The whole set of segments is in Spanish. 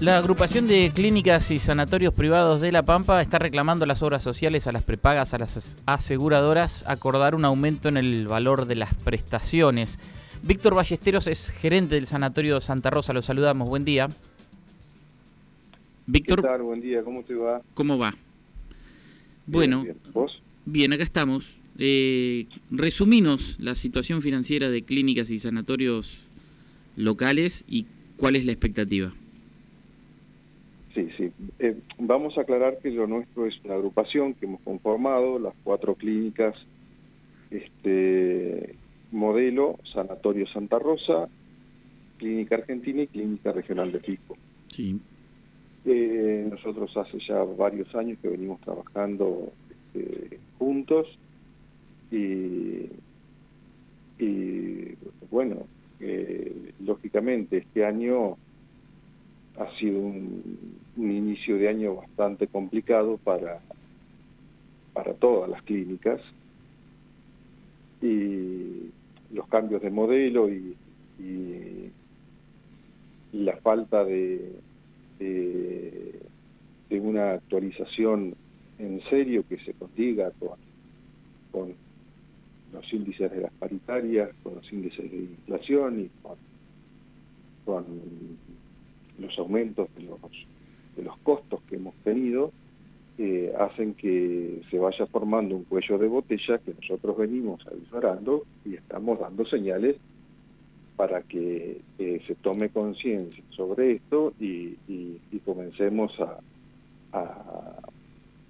La agrupación de clínicas y sanatorios privados de La Pampa está reclamando las obras sociales a las prepagas a las aseguradoras acordar un aumento en el valor de las prestaciones. Víctor Ballesteros es gerente del Sanatorio Santa Rosa, lo saludamos, buen día. Víctor. ¿Qué tal? Buen día, ¿cómo te va? ¿Cómo va? bueno, ¿vos? Bien, acá estamos. Eh, resuminos la situación financiera de clínicas y sanatorios locales y cuál es la expectativa. Sí, sí. Eh, vamos a aclarar que lo nuestro es una agrupación que hemos conformado, las cuatro clínicas, este modelo Sanatorio Santa Rosa, Clínica Argentina y Clínica Regional de Pico. Sí. Eh, nosotros hace ya varios años que venimos trabajando este, juntos y, y bueno, eh, lógicamente este año ha sido un, inicio de año bastante complicado para, para todas las clínicas. Y los cambios de modelo y, la falta de, de, una actualización en serio que se consiga con, con los índices de las paritarias, con los índices de inflación y con los aumentos de los, de los costos que hemos tenido, eh, hacen que se vaya formando un cuello de botella que nosotros venimos avisorando y estamos dando señales para que eh, se tome conciencia sobre esto y, comencemos a,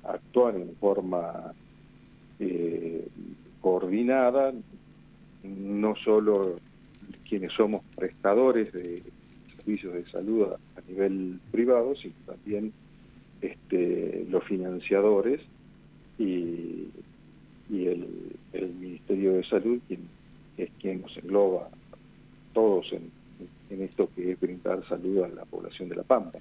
actuar en forma eh, coordinada, no solo quienes somos prestadores de, servicios de salud a, nivel privado, sino también este, los financiadores y, el, Ministerio de Salud, quien es quien nos engloba todos en, esto que es brindar salud a la población de La Pampa.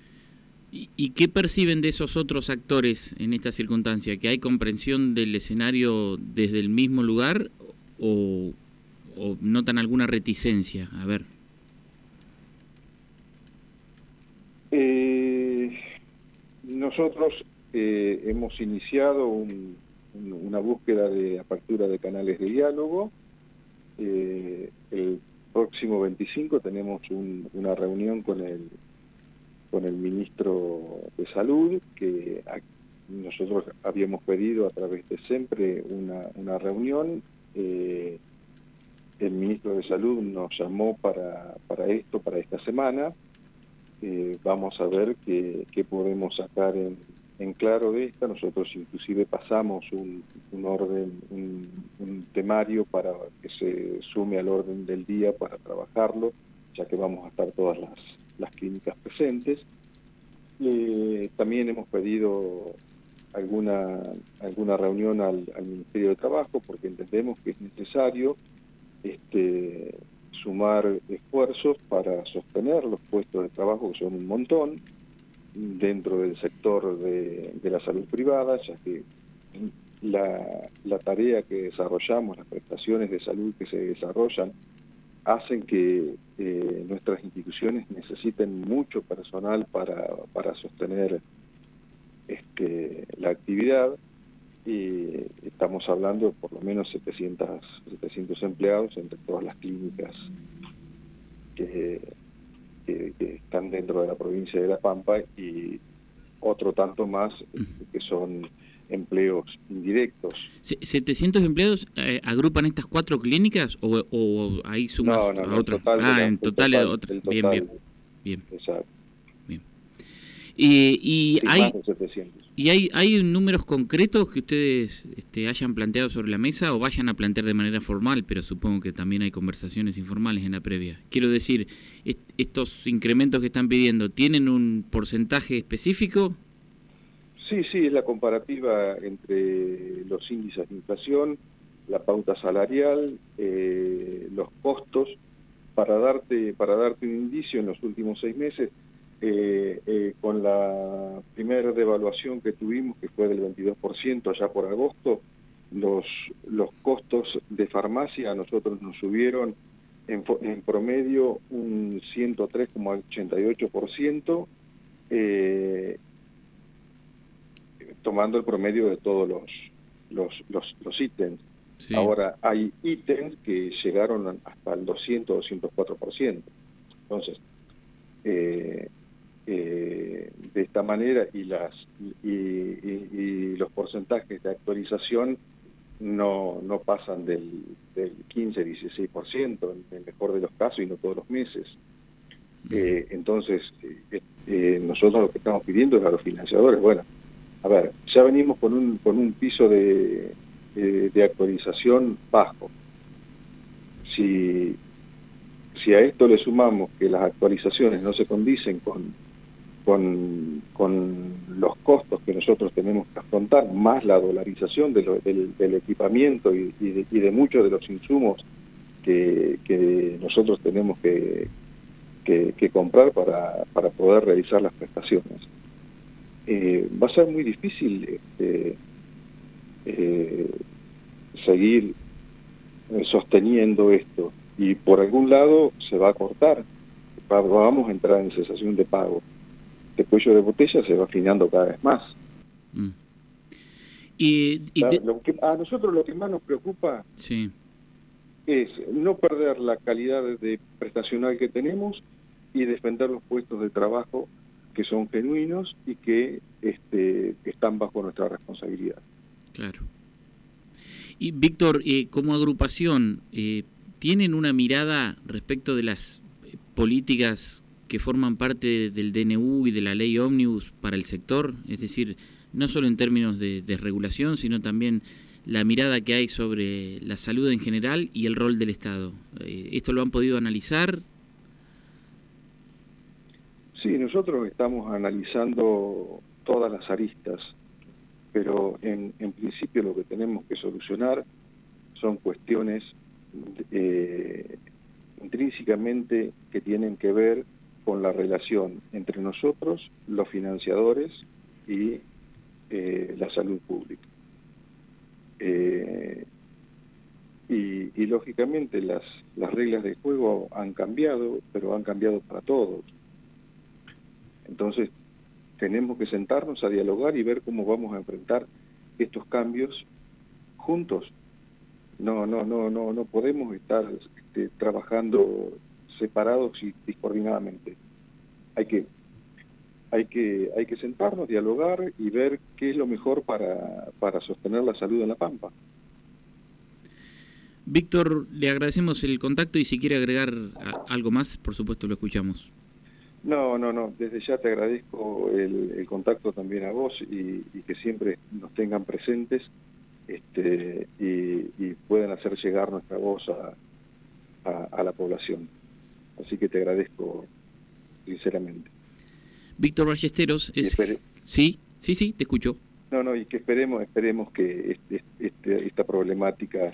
¿Y, qué perciben de esos otros actores en esta circunstancia? ¿Que hay comprensión del escenario desde el mismo lugar o, o notan alguna reticencia? A ver. Nosotros eh, hemos iniciado una búsqueda de apertura de canales de diálogo. Eh, el próximo 25 tenemos una reunión con el con el ministro de Salud, que nosotros habíamos pedido a través de siempre una, reunión. Eh, el ministro de Salud nos llamó para, para esto, para esta semana. Vamos a ver qué, podemos sacar en, claro de esta. Nosotros inclusive pasamos un, orden, un, temario para que se sume al orden del día para trabajarlo, ya que vamos a estar todas las, las clínicas presentes. Eh, también hemos pedido alguna, alguna reunión al, al Ministerio de Trabajo porque entendemos que es necesario este, sumar esfuerzos para sostener los puestos de trabajo, que son un montón, dentro del sector de, la salud privada, ya que la, tarea que desarrollamos, las prestaciones de salud que se desarrollan, hacen que eh, nuestras instituciones necesiten mucho personal para, para sostener este, la actividad y estamos hablando de por lo menos 700, 700 empleados entre todas las clínicas que, están dentro de la provincia de La Pampa y otro tanto más que son empleos indirectos. ¿700 empleados eh, agrupan estas cuatro clínicas o, o ahí sumas a otras? ah, en total, bien, bien. Bien. Exacto. Bien. Y, hay... 700. ¿Y hay, hay números concretos que ustedes este, hayan planteado sobre la mesa o vayan a plantear de manera formal, pero supongo que también hay conversaciones informales en la previa? Quiero decir, ¿estos incrementos que están pidiendo tienen un porcentaje específico? Sí, sí, es la comparativa entre los índices de inflación, la pauta salarial, eh, los costos. Para darte, para darte un indicio, en los últimos seis meses eh, eh, con la primera devaluación que tuvimos, que fue del 22% allá por agosto, los, los costos de farmacia a nosotros nos subieron en, en promedio un 103,88%, eh, tomando el promedio de todos los, los, los, ítems. Ahora, hay ítems que llegaron hasta el 200 204%. Entonces, eh, eh, de esta manera y las y, los porcentajes de actualización no, no pasan del, del 15-16% en el mejor de los casos y no todos los meses. Eh, entonces, eh, nosotros lo que estamos pidiendo es a los financiadores, bueno, a ver, ya venimos con un, con un piso de, de actualización bajo. Si, si a esto le sumamos que las actualizaciones no se condicen con, con, con los costos que nosotros tenemos que afrontar, más la dolarización del, equipamiento y, de, muchos de los insumos que, que nosotros tenemos que, que, comprar para, para, poder realizar las prestaciones. Eh, va a ser muy difícil este, eh, seguir eh, sosteniendo esto. Y por algún lado se va a cortar, vamos a entrar en cesación de pago este cuello de botella se va afinando cada vez más. Mm. Y, a nosotros lo que más nos preocupa es no perder la calidad de prestacional que tenemos y defender los puestos de trabajo que son genuinos y que este, están bajo nuestra responsabilidad. Claro. Y Víctor, eh, como agrupación, eh, ¿tienen una mirada respecto de las políticas que forman parte del DNU y de la ley Omnibus para el sector, es decir, no solo en términos de, regulación, sino también la mirada que hay sobre la salud en general y el rol del Estado. Eh, ¿Esto lo han podido analizar? Sí, nosotros estamos analizando todas las aristas, pero en, principio lo que tenemos que solucionar son cuestiones eh, intrínsecamente que tienen que ver con la relación entre nosotros, los financiadores y eh, la salud pública. Eh, y, lógicamente las, las reglas de juego han cambiado, pero han cambiado para todos. Entonces tenemos que sentarnos a dialogar y ver cómo vamos a enfrentar estos cambios juntos. No, no, no, no, no podemos estar este, trabajando separados y discoordinadamente. Hay que, hay que, hay que sentarnos, dialogar y ver qué es lo mejor para, para sostener la salud en La Pampa. Víctor, le agradecemos el contacto y si quiere agregar algo más, por supuesto lo escuchamos. No, no, no, desde ya te agradezco el, contacto también a vos y, que siempre nos tengan presentes este, y, puedan hacer llegar nuestra voz a la población. Así que te agradezco sinceramente. Víctor Ballesteros, es... sí, sí, sí, te escucho. No, no, y que esperemos, esperemos que este, este, esta problemática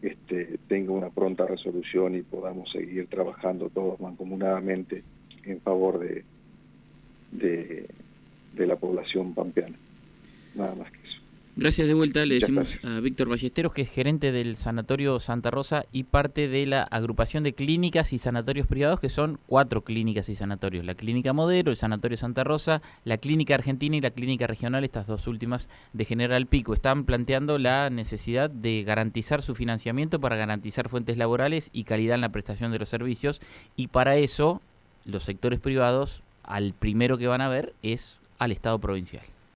este, tenga una pronta resolución y podamos seguir trabajando todos mancomunadamente en favor de, de, de la población pampeana. Nada más que. Gracias de vuelta, le decimos a Víctor Ballesteros, que es gerente del Sanatorio Santa Rosa y parte de la agrupación de clínicas y sanatorios privados, que son cuatro clínicas y sanatorios. La Clínica Modero, el Sanatorio Santa Rosa, la Clínica Argentina y la Clínica Regional, estas dos últimas de General Pico. Están planteando la necesidad de garantizar su financiamiento para garantizar fuentes laborales y calidad en la prestación de los servicios. Y para eso, los sectores privados, al primero que van a ver es al Estado provincial.